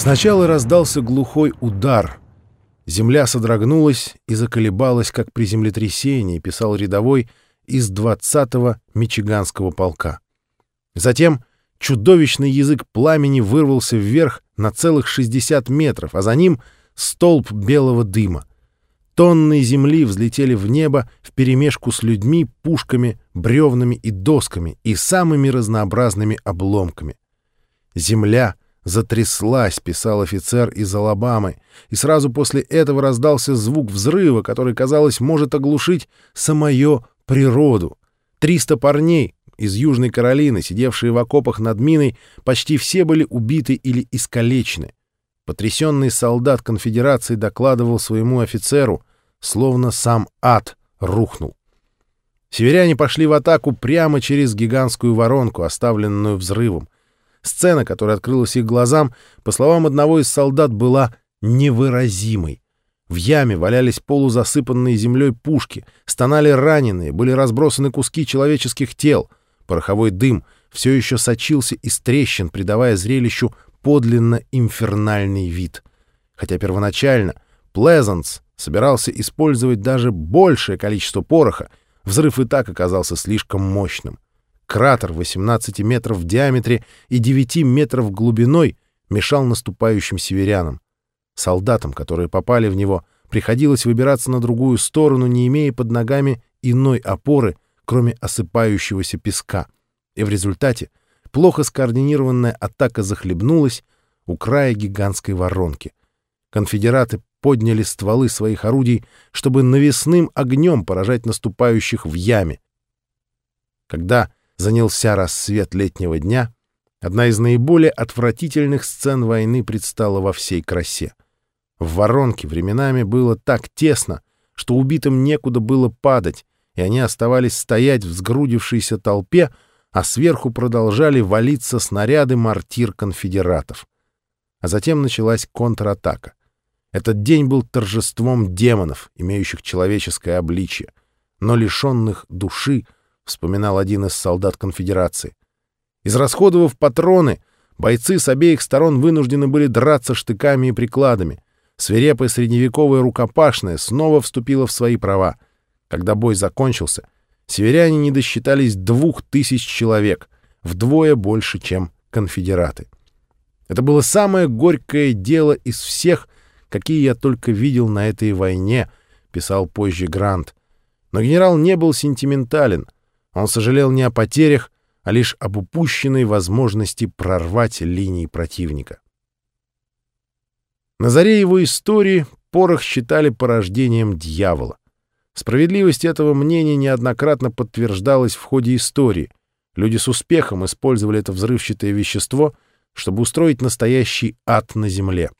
Сначала раздался глухой удар. Земля содрогнулась и заколебалась, как при землетрясении, писал рядовой из 20-го Мичиганского полка. Затем чудовищный язык пламени вырвался вверх на целых 60 метров, а за ним столб белого дыма. Тонны земли взлетели в небо вперемешку с людьми, пушками, бревнами и досками и самыми разнообразными обломками. Земля затряслась, писал офицер из Алабамы, и сразу после этого раздался звук взрыва, который, казалось, может оглушить самое природу. Триста парней из Южной Каролины, сидевшие в окопах над миной, почти все были убиты или искалечены. Потрясенный солдат конфедерации докладывал своему офицеру, словно сам ад рухнул. Северяне пошли в атаку прямо через гигантскую воронку, оставленную взрывом. Сцена, которая открылась их глазам, по словам одного из солдат, была невыразимой. В яме валялись полузасыпанные землей пушки, стонали раненые, были разбросаны куски человеческих тел. Пороховой дым все еще сочился из трещин, придавая зрелищу подлинно инфернальный вид. Хотя первоначально Плезанс собирался использовать даже большее количество пороха, взрыв и так оказался слишком мощным. Кратер 18 метров в диаметре и 9 метров глубиной мешал наступающим северянам. Солдатам, которые попали в него, приходилось выбираться на другую сторону, не имея под ногами иной опоры, кроме осыпающегося песка. И в результате плохо скоординированная атака захлебнулась у края гигантской воронки. Конфедераты подняли стволы своих орудий, чтобы навесным огнем поражать наступающих в яме. Когда занялся рассвет летнего дня, одна из наиболее отвратительных сцен войны предстала во всей красе. В воронке временами было так тесно, что убитым некуда было падать, и они оставались стоять в сгрудившейся толпе, а сверху продолжали валиться снаряды мортир конфедератов. А затем началась контратака. Этот день был торжеством демонов, имеющих человеческое обличье, но лишенных души, вспоминал один из солдат конфедерации. Израсходовав патроны, бойцы с обеих сторон вынуждены были драться штыками и прикладами. Свирепая средневековая рукопашная снова вступила в свои права. Когда бой закончился, северяне не досчитались двух тысяч человек, вдвое больше, чем конфедераты. Это было самое горькое дело из всех, какие я только видел на этой войне, писал позже Грант. Но генерал не был сентиментален. Он сожалел не о потерях, а лишь об упущенной возможности прорвать линии противника. На заре его истории порох считали порождением дьявола. Справедливость этого мнения неоднократно подтверждалась в ходе истории. Люди с успехом использовали это взрывчатое вещество, чтобы устроить настоящий ад на земле.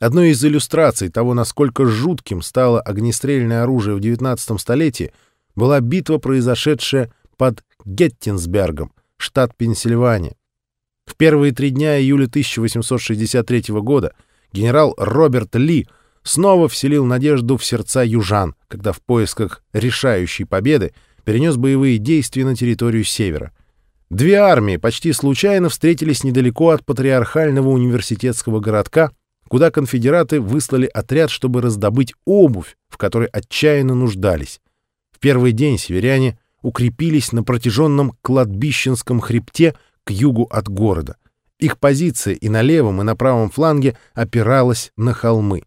Одной из иллюстраций того, насколько жутким стало огнестрельное оружие в XIX столетии, была битва, произошедшая под Геттинсбергом, штат Пенсильвания. В первые три дня июля 1863 года генерал Роберт Ли снова вселил надежду в сердца южан, когда в поисках решающей победы перенес боевые действия на территорию севера. Две армии почти случайно встретились недалеко от патриархального университетского городка куда конфедераты выслали отряд, чтобы раздобыть обувь, в которой отчаянно нуждались. В первый день северяне укрепились на протяженном кладбищенском хребте к югу от города. Их позиция и на левом, и на правом фланге опиралась на холмы.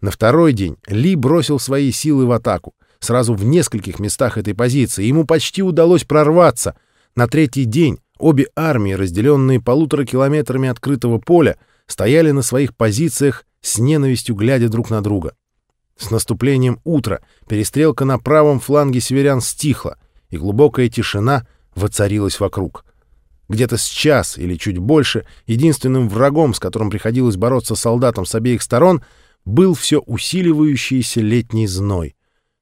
На второй день Ли бросил свои силы в атаку. Сразу в нескольких местах этой позиции ему почти удалось прорваться. На третий день обе армии, разделенные полутора километрами открытого поля, стояли на своих позициях с ненавистью глядя друг на друга. С наступлением утра перестрелка на правом фланге северян стихла, и глубокая тишина воцарилась вокруг. Где-то с час или чуть больше единственным врагом, с которым приходилось бороться солдатам с обеих сторон, был все усиливающийся летний зной.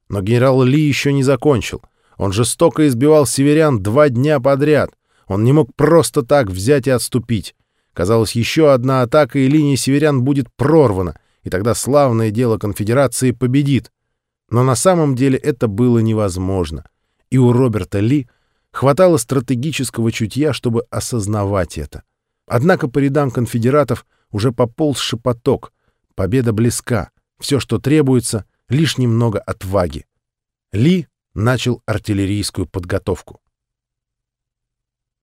Но генерал Ли еще не закончил. Он жестоко избивал северян два дня подряд. Он не мог просто так взять и отступить. Казалось, еще одна атака, и линия северян будет прорвана, и тогда славное дело конфедерации победит. Но на самом деле это было невозможно. И у Роберта Ли хватало стратегического чутья, чтобы осознавать это. Однако по рядам конфедератов Уже пополз шепоток. Победа близка. Все, что требуется, лишь немного отваги. Ли начал артиллерийскую подготовку.